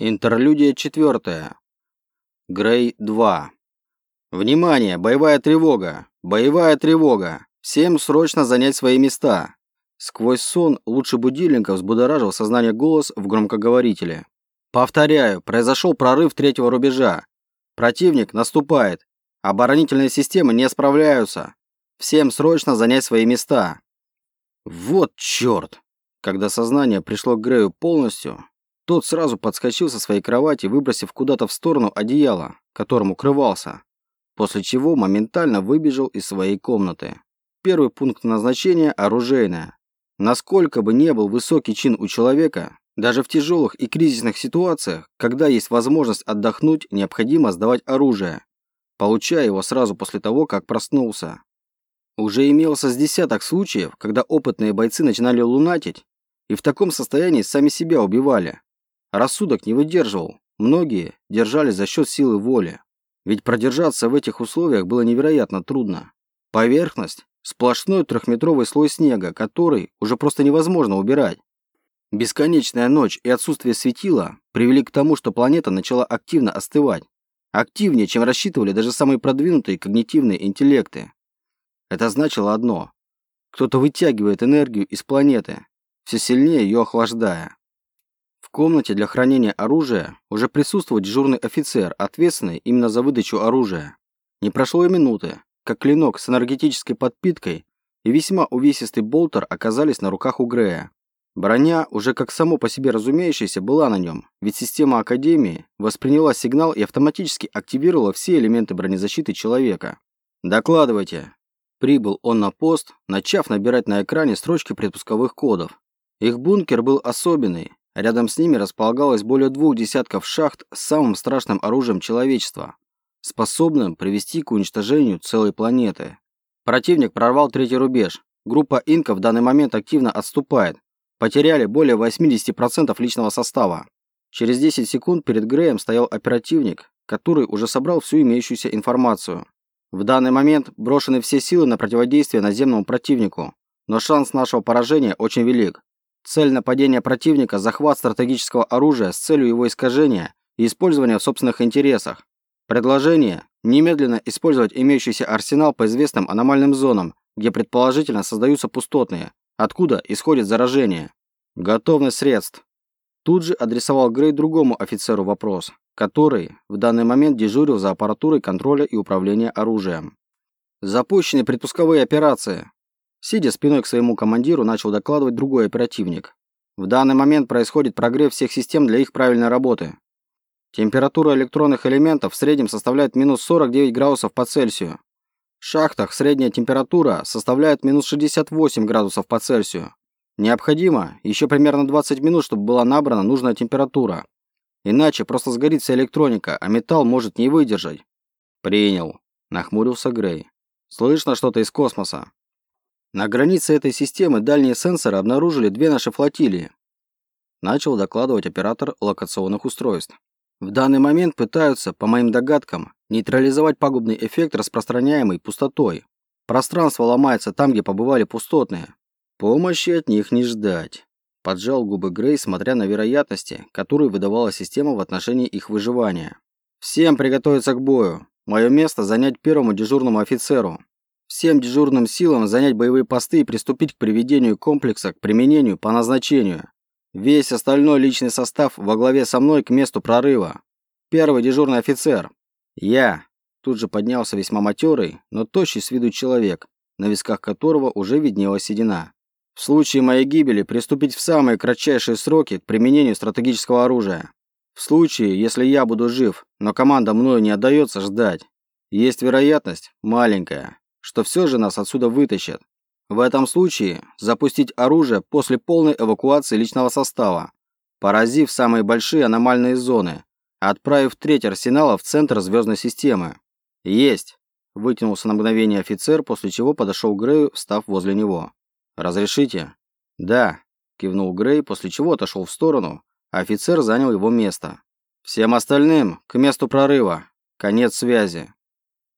Интерлюдия четвертая. Грей 2. Внимание! Боевая тревога! Боевая тревога! Всем срочно занять свои места! Сквозь сон лучше будильника взбудоражил сознание голос в громкоговорителе. Повторяю, произошел прорыв третьего рубежа. Противник наступает. Оборонительные системы не справляются. Всем срочно занять свои места. Вот черт! Когда сознание пришло к Грею полностью, тот сразу подскочил со своей кровати, выбросив куда-то в сторону одеяло, которым укрывался, после чего моментально выбежал из своей комнаты. Первый пункт назначения – оружейная. Насколько бы не был высокий чин у человека, даже в тяжелых и кризисных ситуациях, когда есть возможность отдохнуть, необходимо сдавать оружие, получая его сразу после того, как проснулся. Уже имелся с десяток случаев, когда опытные бойцы начинали лунатить и в таком состоянии сами себя убивали, Рассудок не выдерживал. Многие держались за счет силы воли. Ведь продержаться в этих условиях было невероятно трудно. Поверхность – сплошной трехметровый слой снега, который уже просто невозможно убирать. Бесконечная ночь и отсутствие светила привели к тому, что планета начала активно остывать. Активнее, чем рассчитывали даже самые продвинутые когнитивные интеллекты. Это значило одно. Кто-то вытягивает энергию из планеты, все сильнее ее охлаждая. В комнате для хранения оружия уже присутствовал дежурный офицер, ответственный именно за выдачу оружия. Не прошло и минуты, как клинок с энергетической подпиткой и весьма увесистый болтер оказались на руках у Грея. Броня, уже как само по себе разумеющееся, была на нем, ведь система Академии восприняла сигнал и автоматически активировала все элементы бронезащиты человека. «Докладывайте». Прибыл он на пост, начав набирать на экране строчки предпусковых кодов. Их бункер был особенный, Рядом с ними располагалось более двух десятков шахт с самым страшным оружием человечества, способным привести к уничтожению целой планеты. Противник прорвал третий рубеж. Группа инков в данный момент активно отступает. Потеряли более 80% личного состава. Через 10 секунд перед Греем стоял оперативник, который уже собрал всю имеющуюся информацию. В данный момент брошены все силы на противодействие наземному противнику, но шанс нашего поражения очень велик. Цель нападения противника – захват стратегического оружия с целью его искажения и использования в собственных интересах. Предложение – немедленно использовать имеющийся арсенал по известным аномальным зонам, где предположительно создаются пустотные, откуда исходит заражение. Готовность средств. Тут же адресовал Грей другому офицеру вопрос, который в данный момент дежурил за аппаратурой контроля и управления оружием. Запущены предпусковые операции. Сидя спиной к своему командиру, начал докладывать другой оперативник. В данный момент происходит прогрев всех систем для их правильной работы. Температура электронных элементов в среднем составляет минус 49 градусов по Цельсию. В шахтах средняя температура составляет минус 68 градусов по Цельсию. Необходимо еще примерно 20 минут, чтобы была набрана нужная температура. Иначе просто сгорит вся электроника, а металл может не выдержать. Принял. Нахмурился Грей. Слышно что-то из космоса? На границе этой системы дальние сенсоры обнаружили две наши флотилии. Начал докладывать оператор локационных устройств. В данный момент пытаются, по моим догадкам, нейтрализовать пагубный эффект, распространяемый пустотой. Пространство ломается там, где побывали пустотные. Помощи от них не ждать. Поджал губы Грей, смотря на вероятности, которые выдавала система в отношении их выживания. Всем приготовиться к бою. Мое место занять первому дежурному офицеру. Всем дежурным силам занять боевые посты и приступить к приведению комплекса к применению по назначению. Весь остальной личный состав во главе со мной к месту прорыва. Первый дежурный офицер. Я. Тут же поднялся весьма матерый, но тощий с виду человек, на висках которого уже виднелась седина. В случае моей гибели приступить в самые кратчайшие сроки к применению стратегического оружия. В случае, если я буду жив, но команда мною не отдается, ждать. Есть вероятность, маленькая, что все же нас отсюда вытащат. В этом случае запустить оружие после полной эвакуации личного состава, поразив самые большие аномальные зоны, отправив треть арсенала в центр звездной системы. Есть, вытянулся на мгновение офицер, после чего подошел к Грею, встав возле него. Разрешите? Да, кивнул Грей, после чего отошел в сторону, а офицер занял его место. Всем остальным к месту прорыва. Конец связи.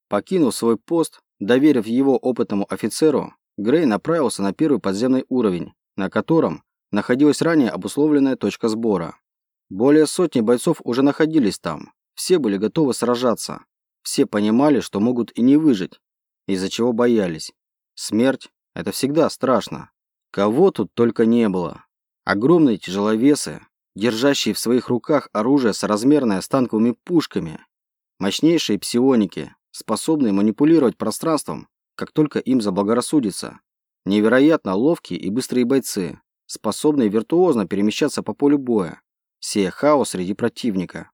Покинув свой пост, Доверив его опытному офицеру, Грей направился на первый подземный уровень, на котором находилась ранее обусловленная точка сбора. Более сотни бойцов уже находились там. Все были готовы сражаться. Все понимали, что могут и не выжить, из-за чего боялись. Смерть – это всегда страшно. Кого тут только не было. Огромные тяжеловесы, держащие в своих руках оружие соразмерное с танковыми пушками. Мощнейшие псионики, способные манипулировать пространством, как только им заблагорассудится. Невероятно ловкие и быстрые бойцы, способные виртуозно перемещаться по полю боя, сея хаос среди противника.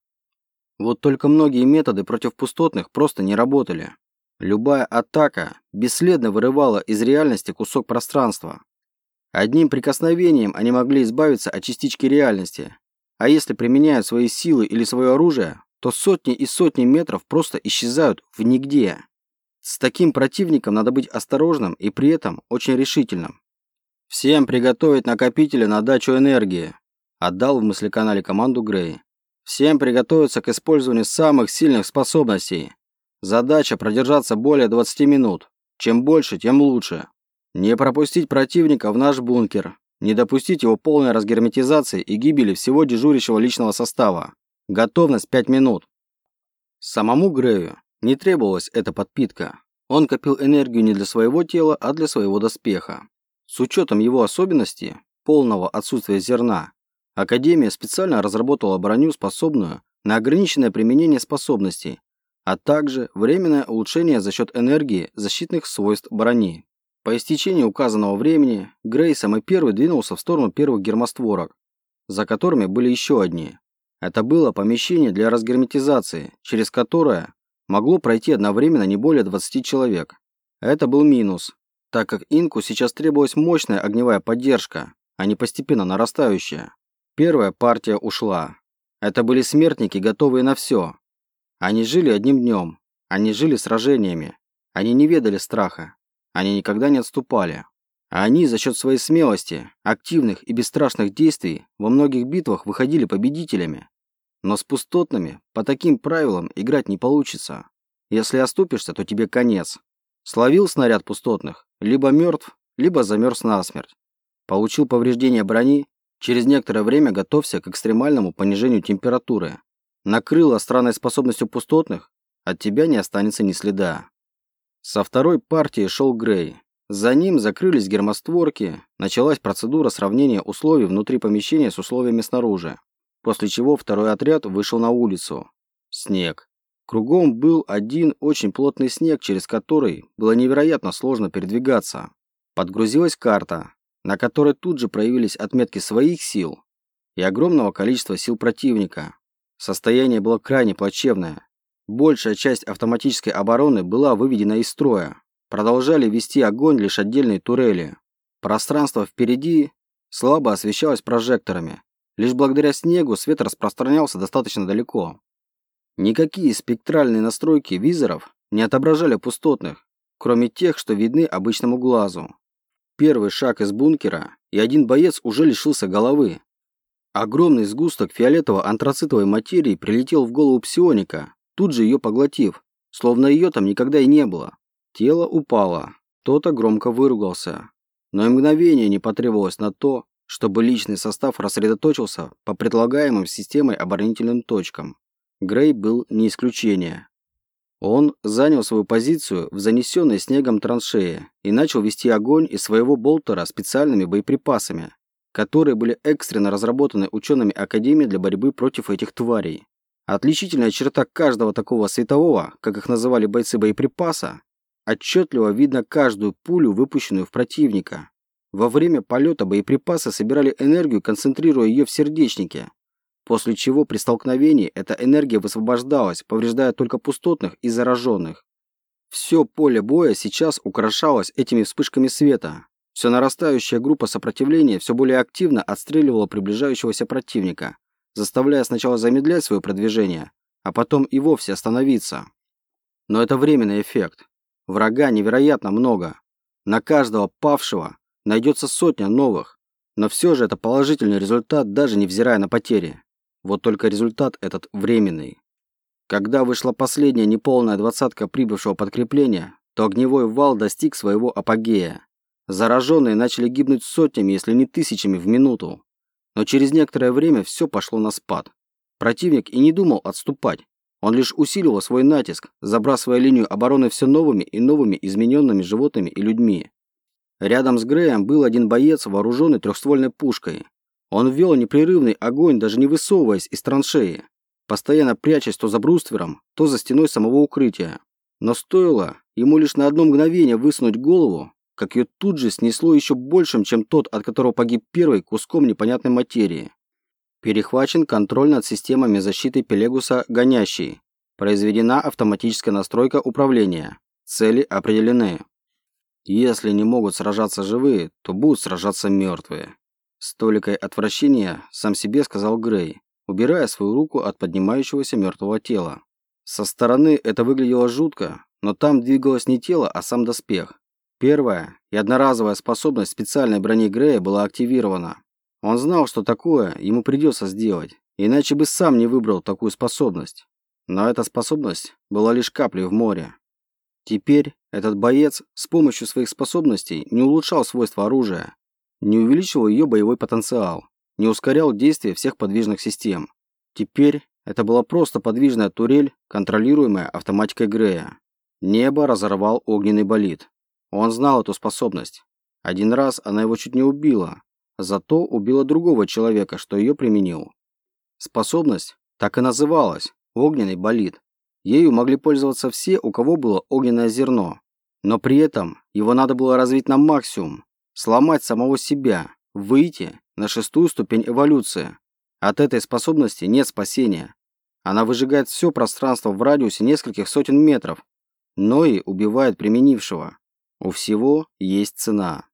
Вот только многие методы против пустотных просто не работали. Любая атака бесследно вырывала из реальности кусок пространства. Одним прикосновением они могли избавиться от частички реальности, а если применяют свои силы или свое оружие, то сотни и сотни метров просто исчезают в нигде. С таким противником надо быть осторожным и при этом очень решительным. «Всем приготовить накопители на дачу энергии», – отдал в мыслеканале команду Грей. «Всем приготовиться к использованию самых сильных способностей. Задача продержаться более 20 минут. Чем больше, тем лучше. Не пропустить противника в наш бункер. Не допустить его полной разгерметизации и гибели всего дежурящего личного состава. Готовность 5 минут». Самому Грею не требовалась эта подпитка. Он копил энергию не для своего тела, а для своего доспеха. С учетом его особенностей, полного отсутствия зерна, Академия специально разработала броню, способную на ограниченное применение способностей, а также временное улучшение за счет энергии защитных свойств брони. По истечении указанного времени Грей самый первый двинулся в сторону первых гермостворок, за которыми были еще одни. Это было помещение для разгерметизации, через которое могло пройти одновременно не более 20 человек. Это был минус, так как Инку сейчас требовалась мощная огневая поддержка, а не постепенно нарастающая. Первая партия ушла. Это были смертники, готовые на все. Они жили одним днем. Они жили сражениями. Они не ведали страха. Они никогда не отступали. А они за счет своей смелости, активных и бесстрашных действий во многих битвах выходили победителями. Но с пустотными по таким правилам играть не получится. Если оступишься, то тебе конец. Словил снаряд пустотных, либо мертв, либо замерз насмерть. Получил повреждение брони, через некоторое время готовься к экстремальному понижению температуры. Накрыло странной способностью пустотных, от тебя не останется ни следа. Со второй партии шел Грей. За ним закрылись гермостворки, началась процедура сравнения условий внутри помещения с условиями снаружи, после чего второй отряд вышел на улицу. Снег. Кругом был один очень плотный снег, через который было невероятно сложно передвигаться. Подгрузилась карта, на которой тут же проявились отметки своих сил и огромного количества сил противника. Состояние было крайне плачевное. Большая часть автоматической обороны была выведена из строя. Продолжали вести огонь лишь отдельные турели. Пространство впереди слабо освещалось прожекторами. Лишь благодаря снегу свет распространялся достаточно далеко. Никакие спектральные настройки визоров не отображали пустотных, кроме тех, что видны обычному глазу. Первый шаг из бункера, и один боец уже лишился головы. Огромный сгусток фиолетово-антрацитовой материи прилетел в голову псионика, тут же ее поглотив, словно ее там никогда и не было. Тело упало, кто-то громко выругался. Но и мгновение не потребовалось на то, чтобы личный состав рассредоточился по предлагаемым системой оборонительным точкам. Грей был не исключение. Он занял свою позицию в занесенной снегом траншее и начал вести огонь из своего болтера специальными боеприпасами, которые были экстренно разработаны учеными Академии для борьбы против этих тварей. Отличительная черта каждого такого светового, как их называли бойцы боеприпаса, отчетливо видно каждую пулю, выпущенную в противника. Во время полета боеприпасы собирали энергию, концентрируя ее в сердечнике, после чего при столкновении эта энергия высвобождалась, повреждая только пустотных и зараженных. Все поле боя сейчас украшалось этими вспышками света. Все нарастающая группа сопротивления все более активно отстреливала приближающегося противника, заставляя сначала замедлять свое продвижение, а потом и вовсе остановиться. Но это временный эффект. Врага невероятно много. На каждого павшего найдется сотня новых. Но все же это положительный результат, даже невзирая на потери. Вот только результат этот временный. Когда вышла последняя неполная двадцатка прибывшего подкрепления, то огневой вал достиг своего апогея. Зараженные начали гибнуть сотнями, если не тысячами в минуту. Но через некоторое время все пошло на спад. Противник и не думал отступать. Он лишь усиливал свой натиск, забрасывая линию обороны все новыми и новыми измененными животными и людьми. Рядом с Греем был один боец, вооруженный трехствольной пушкой. Он вел непрерывный огонь, даже не высовываясь из траншеи, постоянно прячась то за бруствером, то за стеной самого укрытия. Но стоило ему лишь на одно мгновение высунуть голову, как ее тут же снесло еще большим, чем тот, от которого погиб первый, куском непонятной материи. Перехвачен контроль над системами защиты Пелегуса «Гонящий». Произведена автоматическая настройка управления. Цели определены. Если не могут сражаться живые, то будут сражаться мертвые. С толикой отвращения сам себе сказал Грей, убирая свою руку от поднимающегося мертвого тела. Со стороны это выглядело жутко, но там двигалось не тело, а сам доспех. Первая и одноразовая способность специальной брони Грея была активирована. Он знал, что такое ему придется сделать, иначе бы сам не выбрал такую способность. Но эта способность была лишь каплей в море. Теперь этот боец с помощью своих способностей не улучшал свойства оружия, не увеличивал ее боевой потенциал, не ускорял действия всех подвижных систем. Теперь это была просто подвижная турель, контролируемая автоматикой Грея. Небо разорвал огненный болид. Он знал эту способность. Один раз она его чуть не убила, зато убила другого человека, что ее применил. Способность так и называлась – огненный болид. Ею могли пользоваться все, у кого было огненное зерно. Но при этом его надо было развить на максимум, сломать самого себя, выйти на шестую ступень эволюции. От этой способности нет спасения. Она выжигает все пространство в радиусе нескольких сотен метров, но и убивает применившего. У всего есть цена.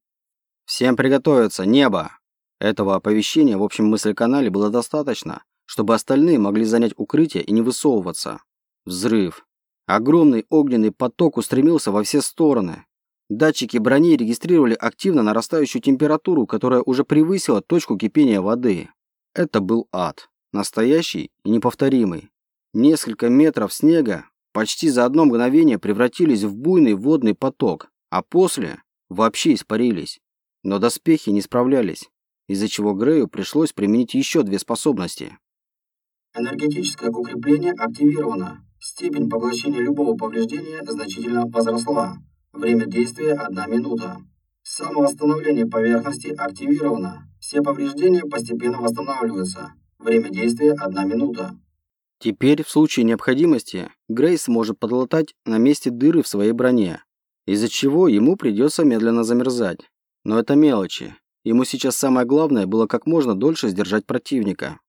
Всем приготовиться, небо! Этого оповещения в общем мыслеканале было достаточно, чтобы остальные могли занять укрытие и не высовываться. Взрыв. Огромный огненный поток устремился во все стороны. Датчики брони регистрировали активно нарастающую температуру, которая уже превысила точку кипения воды. Это был ад. Настоящий и неповторимый. Несколько метров снега почти за одно мгновение превратились в буйный водный поток, а после вообще испарились. Но доспехи не справлялись, из-за чего Грею пришлось применить еще две способности. Энергетическое укрепление активировано. Степень поглощения любого повреждения значительно возросла. Время действия 1 минута. Самовосстановление поверхности активировано. Все повреждения постепенно восстанавливаются. Время действия 1 минута. Теперь, в случае необходимости, Грейс может подлатать на месте дыры в своей броне, из-за чего ему придется медленно замерзать. Но это мелочи. Ему сейчас самое главное было как можно дольше сдержать противника.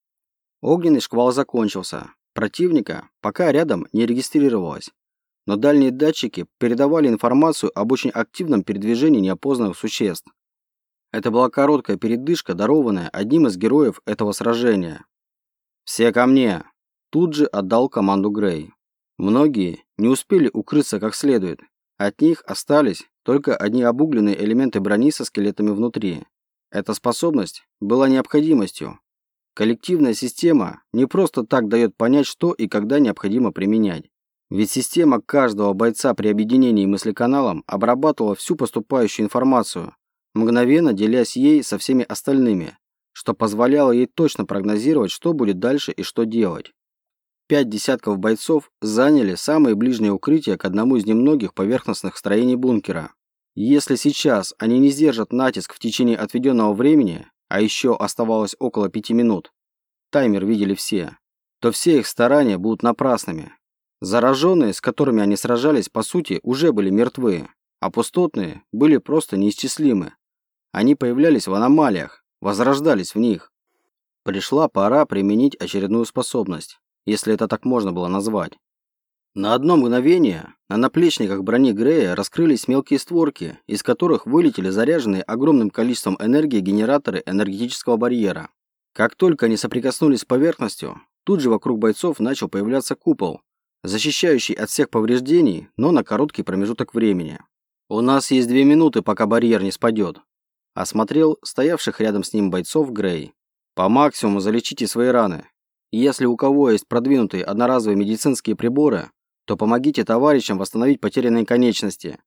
Огненный шквал закончился. Противника пока рядом не регистрировалось, но дальние датчики передавали информацию об очень активном передвижении неопознанных существ. Это была короткая передышка, дарованная одним из героев этого сражения. «Все ко мне!» Тут же отдал команду Грей. Многие не успели укрыться как следует. От них остались только одни обугленные элементы брони со скелетами внутри. Эта способность была необходимостью, Коллективная система не просто так дает понять, что и когда необходимо применять. Ведь система каждого бойца при объединении мыслеканалом обрабатывала всю поступающую информацию, мгновенно делясь ей со всеми остальными, что позволяло ей точно прогнозировать, что будет дальше и что делать. Пять десятков бойцов заняли самые ближние укрытия к одному из немногих поверхностных строений бункера. Если сейчас они не сдержат натиск в течение отведенного времени, а еще оставалось около пяти минут, таймер видели все, то все их старания будут напрасными. Зараженные, с которыми они сражались, по сути, уже были мертвы, а пустотные были просто неисчислимы. Они появлялись в аномалиях, возрождались в них. Пришла пора применить очередную способность, если это так можно было назвать. На одно мгновение на наплечниках брони Грея раскрылись мелкие створки, из которых вылетели заряженные огромным количеством энергии генераторы энергетического барьера. Как только они соприкоснулись с поверхностью, тут же вокруг бойцов начал появляться купол, защищающий от всех повреждений, но на короткий промежуток времени. «У нас есть две минуты, пока барьер не спадет», – осмотрел стоявших рядом с ним бойцов Грей. «По максимуму залечите свои раны. Если у кого есть продвинутые одноразовые медицинские приборы, то помогите товарищам восстановить потерянные конечности.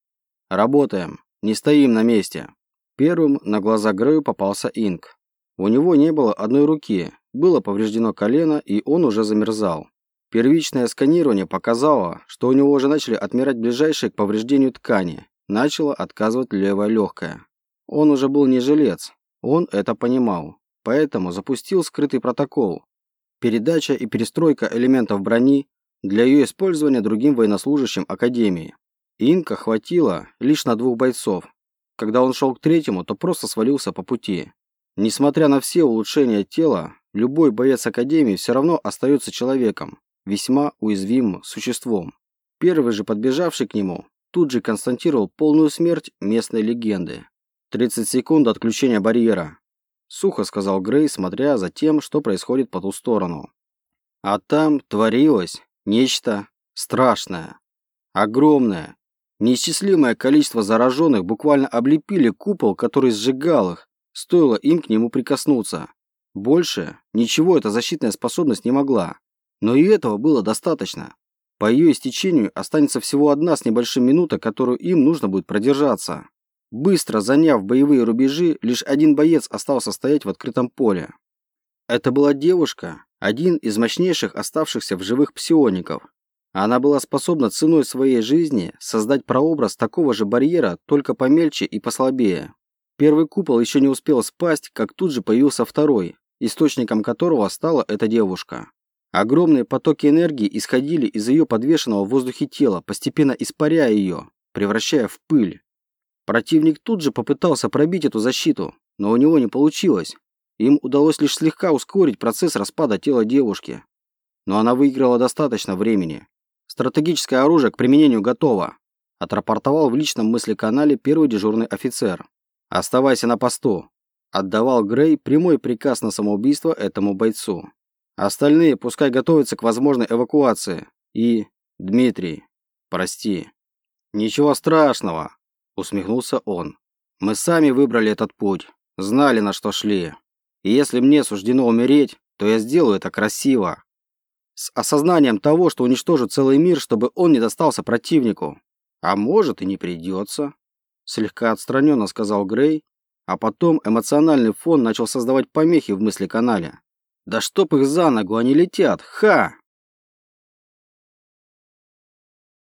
Работаем, не стоим на месте. Первым на глаза Грею попался Инк. У него не было одной руки, было повреждено колено, и он уже замерзал. Первичное сканирование показало, что у него уже начали отмирать ближайшие к повреждению ткани. Начало отказывать левое легкое. Он уже был не жилец. Он это понимал. Поэтому запустил скрытый протокол. Передача и перестройка элементов брони для ее использования другим военнослужащим Академии. Инка хватило лишь на двух бойцов. Когда он шел к третьему, то просто свалился по пути. Несмотря на все улучшения тела, любой боец Академии все равно остается человеком, весьма уязвимым существом. Первый же подбежавший к нему тут же констатировал полную смерть местной легенды. 30 секунд отключения барьера. Сухо сказал Грей, смотря за тем, что происходит по ту сторону. А там творилось нечто страшное. Огромное. Неисчислимое количество зараженных буквально облепили купол, который сжигал их, стоило им к нему прикоснуться. Больше ничего эта защитная способность не могла. Но и этого было достаточно. По ее истечению останется всего одна с небольшим минута, которую им нужно будет продержаться. Быстро заняв боевые рубежи, лишь один боец остался стоять в открытом поле. Это была девушка, один из мощнейших оставшихся в живых псиоников. Она была способна ценой своей жизни создать прообраз такого же барьера, только помельче и послабее. Первый купол еще не успел спасть, как тут же появился второй, источником которого стала эта девушка. Огромные потоки энергии исходили из ее подвешенного в воздухе тела, постепенно испаряя ее, превращая в пыль. Противник тут же попытался пробить эту защиту, но у него не получилось. Им удалось лишь слегка ускорить процесс распада тела девушки. Но она выиграла достаточно времени. Стратегическое оружие к применению готово, отрапортовал в личном мыслеканале первый дежурный офицер. Оставайся на посту, отдавал Грей прямой приказ на самоубийство этому бойцу. Остальные пускай готовятся к возможной эвакуации. И, Дмитрий, прости. Ничего страшного, усмехнулся он. Мы сами выбрали этот путь, знали, на что шли. И если мне суждено умереть, то я сделаю это красиво. С осознанием того, что уничтожу целый мир, чтобы он не достался противнику. А может и не придется. Слегка отстраненно сказал Грей, а потом эмоциональный фон начал создавать помехи в мысли канале. Да чтоб их за ногу, они летят! Ха!